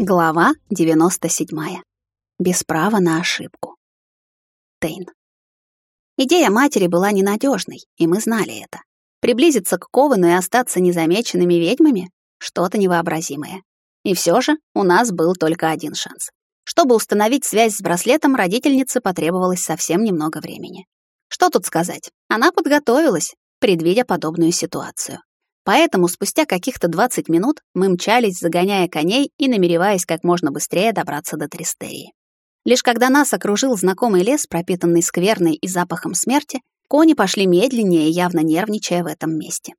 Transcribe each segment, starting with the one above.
Глава 97. Без права на ошибку. Тейн. Идея матери была ненадежной, и мы знали это. Приблизиться к Ковану и остаться незамеченными ведьмами — что-то невообразимое. И все же у нас был только один шанс. Чтобы установить связь с браслетом, родительнице потребовалось совсем немного времени. Что тут сказать? Она подготовилась, предвидя подобную ситуацию. Поэтому спустя каких-то 20 минут мы мчались, загоняя коней и намереваясь как можно быстрее добраться до Тристерии. Лишь когда нас окружил знакомый лес, пропитанный скверной и запахом смерти, кони пошли медленнее, явно нервничая в этом месте.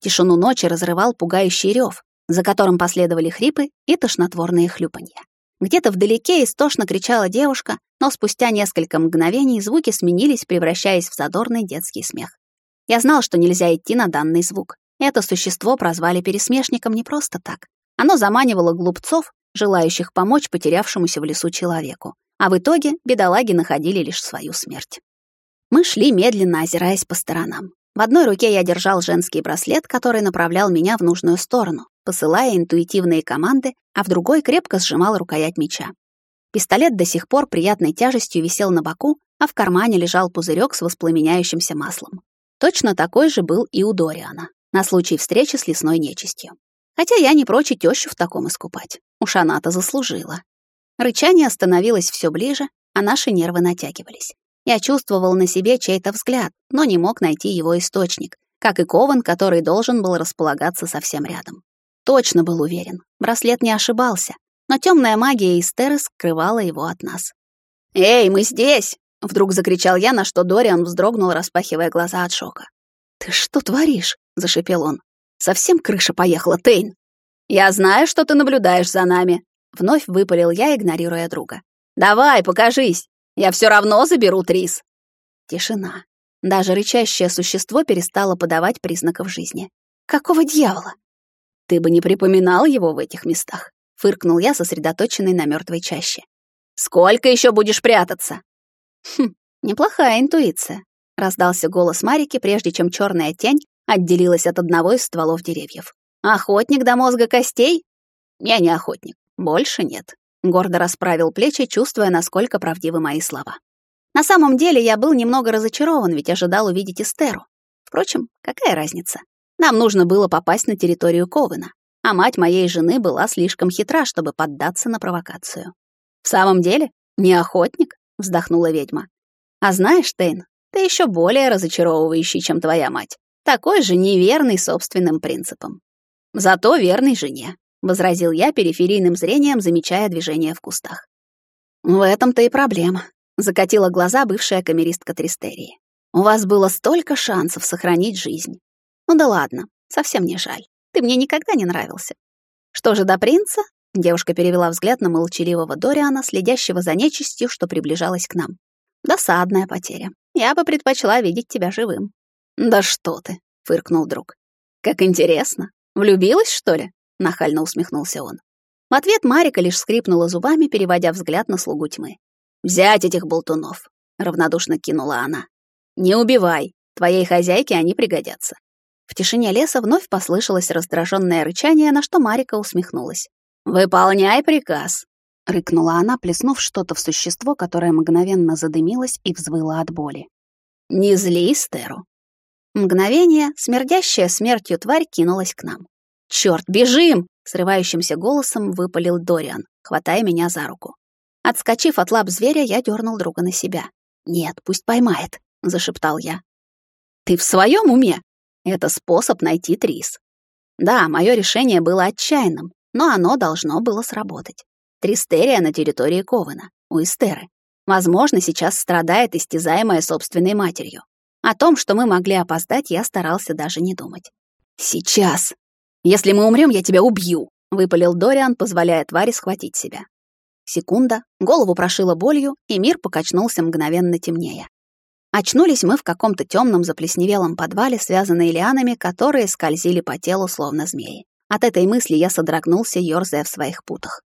Тишину ночи разрывал пугающий рев, за которым последовали хрипы и тошнотворные хлюпанья. Где-то вдалеке истошно кричала девушка, но спустя несколько мгновений звуки сменились, превращаясь в задорный детский смех. Я знал, что нельзя идти на данный звук. Это существо прозвали пересмешником не просто так. Оно заманивало глупцов, желающих помочь потерявшемуся в лесу человеку. А в итоге бедолаги находили лишь свою смерть. Мы шли медленно, озираясь по сторонам. В одной руке я держал женский браслет, который направлял меня в нужную сторону, посылая интуитивные команды, а в другой крепко сжимал рукоять меча. Пистолет до сих пор приятной тяжестью висел на боку, а в кармане лежал пузырек с воспламеняющимся маслом. Точно такой же был и у Дориана на случай встречи с лесной нечистью. Хотя я не прочь и тещу в таком искупать. Уж она-то заслужила. Рычание становилось все ближе, а наши нервы натягивались. Я чувствовал на себе чей-то взгляд, но не мог найти его источник, как и кован, который должен был располагаться совсем рядом. Точно был уверен, браслет не ошибался, но темная магия Истеры скрывала его от нас. «Эй, мы здесь!» — вдруг закричал я, на что Дориан вздрогнул, распахивая глаза от шока. «Ты что творишь?» — зашипел он. «Совсем крыша поехала, Тейн!» «Я знаю, что ты наблюдаешь за нами!» Вновь выпалил я, игнорируя друга. «Давай, покажись! Я все равно заберу Трис!» Тишина. Даже рычащее существо перестало подавать признаков жизни. «Какого дьявола?» «Ты бы не припоминал его в этих местах», — фыркнул я, сосредоточенный на мертвой чаще. «Сколько еще будешь прятаться?» «Хм, неплохая интуиция раздался голос Марики, прежде чем черная тень отделилась от одного из стволов деревьев. Охотник до мозга костей? Я не охотник, больше нет. Гордо расправил плечи, чувствуя, насколько правдивы мои слова. На самом деле я был немного разочарован, ведь ожидал увидеть Эстеру. Впрочем, какая разница? Нам нужно было попасть на территорию Ковена, а мать моей жены была слишком хитра, чтобы поддаться на провокацию. «В самом деле? Не охотник?» — вздохнула ведьма. «А знаешь, Тейн, ты еще более разочаровывающий, чем твоя мать. Такой же неверный собственным принципам. Зато верный жене, возразил я периферийным зрением, замечая движение в кустах. В этом-то и проблема, закатила глаза бывшая камеристка Тристерии. У вас было столько шансов сохранить жизнь. Ну да ладно, совсем не жаль. Ты мне никогда не нравился. Что же до принца? Девушка перевела взгляд на молчаливого Дориана, следящего за нечистью, что приближалась к нам. Досадная потеря. Я бы предпочла видеть тебя живым». «Да что ты», — фыркнул друг. «Как интересно. Влюбилась, что ли?» — нахально усмехнулся он. В ответ Марика лишь скрипнула зубами, переводя взгляд на слугу тьмы. «Взять этих болтунов», — равнодушно кинула она. «Не убивай. Твоей хозяйке они пригодятся». В тишине леса вновь послышалось раздраженное рычание, на что Марика усмехнулась. «Выполняй приказ», рыкнула она, плеснув что-то в существо, которое мгновенно задымилось и взвыло от боли. «Не зли Стеру!» Мгновение, смердящая смертью тварь кинулась к нам. «Чёрт, бежим!» — срывающимся голосом выпалил Дориан, хватая меня за руку. Отскочив от лап зверя, я дернул друга на себя. «Нет, пусть поймает», — зашептал я. «Ты в своем уме? Это способ найти Трис». Да, мое решение было отчаянным, но оно должно было сработать. Тристерия на территории Ковена, у Эстеры. Возможно, сейчас страдает истязаемая собственной матерью. О том, что мы могли опоздать, я старался даже не думать. «Сейчас! Если мы умрем, я тебя убью!» — выпалил Дориан, позволяя твари схватить себя. Секунда, голову прошило болью, и мир покачнулся мгновенно темнее. Очнулись мы в каком-то темном заплесневелом подвале, связанные лианами, которые скользили по телу, словно змеи. От этой мысли я содрогнулся, ёрзая в своих путах.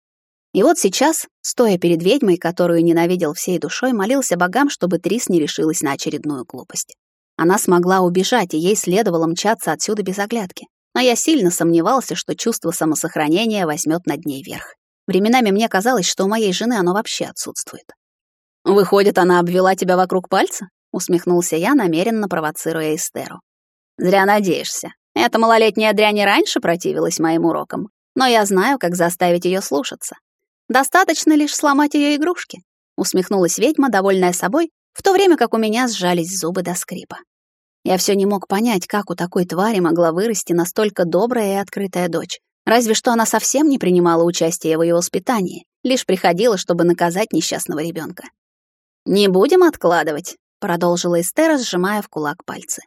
И вот сейчас, стоя перед ведьмой, которую ненавидел всей душой, молился богам, чтобы Трис не решилась на очередную глупость. Она смогла убежать, и ей следовало мчаться отсюда без оглядки. Но я сильно сомневался, что чувство самосохранения возьмет над ней верх. Временами мне казалось, что у моей жены оно вообще отсутствует. «Выходит, она обвела тебя вокруг пальца?» — усмехнулся я, намеренно провоцируя Эстеру. «Зря надеешься. Эта малолетняя дрянь раньше противилась моим урокам, но я знаю, как заставить ее слушаться. Достаточно лишь сломать ее игрушки», — усмехнулась ведьма, довольная собой, в то время как у меня сжались зубы до скрипа. Я все не мог понять, как у такой твари могла вырасти настолько добрая и открытая дочь. Разве что она совсем не принимала участия в ее воспитании, лишь приходила, чтобы наказать несчастного ребенка. «Не будем откладывать», — продолжила Эстера, сжимая в кулак пальцы.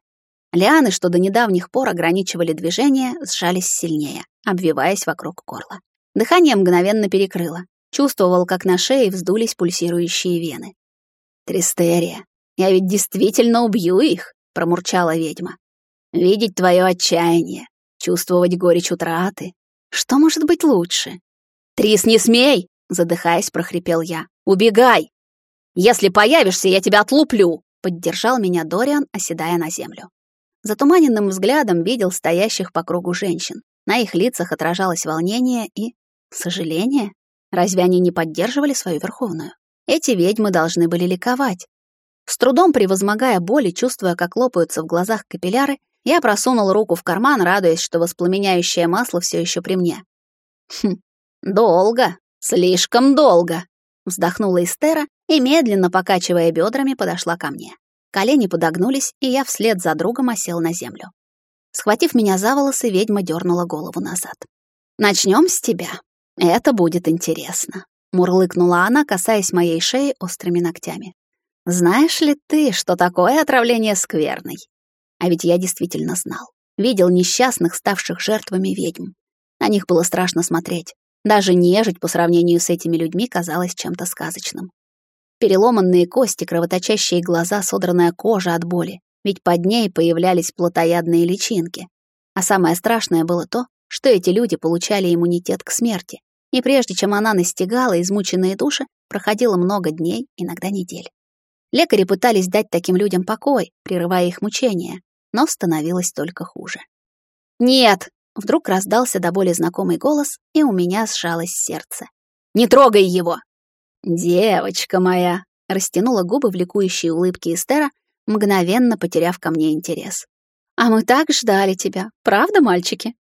Лианы, что до недавних пор ограничивали движение, сжались сильнее, обвиваясь вокруг горла. Дыхание мгновенно перекрыло. Чувствовал, как на шее вздулись пульсирующие вены. «Тристерия, я ведь действительно убью их», — промурчала ведьма. «Видеть твое отчаяние, чувствовать горечь утраты. Что может быть лучше?» «Трис, не смей!» — задыхаясь, прохрипел я. «Убегай! Если появишься, я тебя отлуплю!» — поддержал меня Дориан, оседая на землю. Затуманенным взглядом видел стоящих по кругу женщин. На их лицах отражалось волнение и... сожаление. Разве они не поддерживали свою верховную? Эти ведьмы должны были ликовать. С трудом превозмогая боль и чувствуя, как лопаются в глазах капилляры, я просунул руку в карман, радуясь, что воспламеняющее масло все еще при мне. «Хм, долго, слишком долго», — вздохнула Эстера и, медленно покачивая бедрами, подошла ко мне. Колени подогнулись, и я вслед за другом осел на землю. Схватив меня за волосы, ведьма дернула голову назад. Начнем с тебя. Это будет интересно», — мурлыкнула она, касаясь моей шеи острыми ногтями. «Знаешь ли ты, что такое отравление скверной?» А ведь я действительно знал. Видел несчастных, ставших жертвами ведьм. На них было страшно смотреть. Даже нежить по сравнению с этими людьми казалась чем-то сказочным. Переломанные кости, кровоточащие глаза, содранная кожа от боли, ведь под ней появлялись плотоядные личинки. А самое страшное было то, что эти люди получали иммунитет к смерти, и прежде чем она настигала измученные души, проходило много дней, иногда недель. Лекари пытались дать таким людям покой, прерывая их мучения, но становилось только хуже. «Нет!» — вдруг раздался до боли знакомый голос, и у меня сжалось сердце. «Не трогай его!» «Девочка моя!» — растянула губы в ликующей улыбке Эстера, мгновенно потеряв ко мне интерес. «А мы так ждали тебя, правда, мальчики?»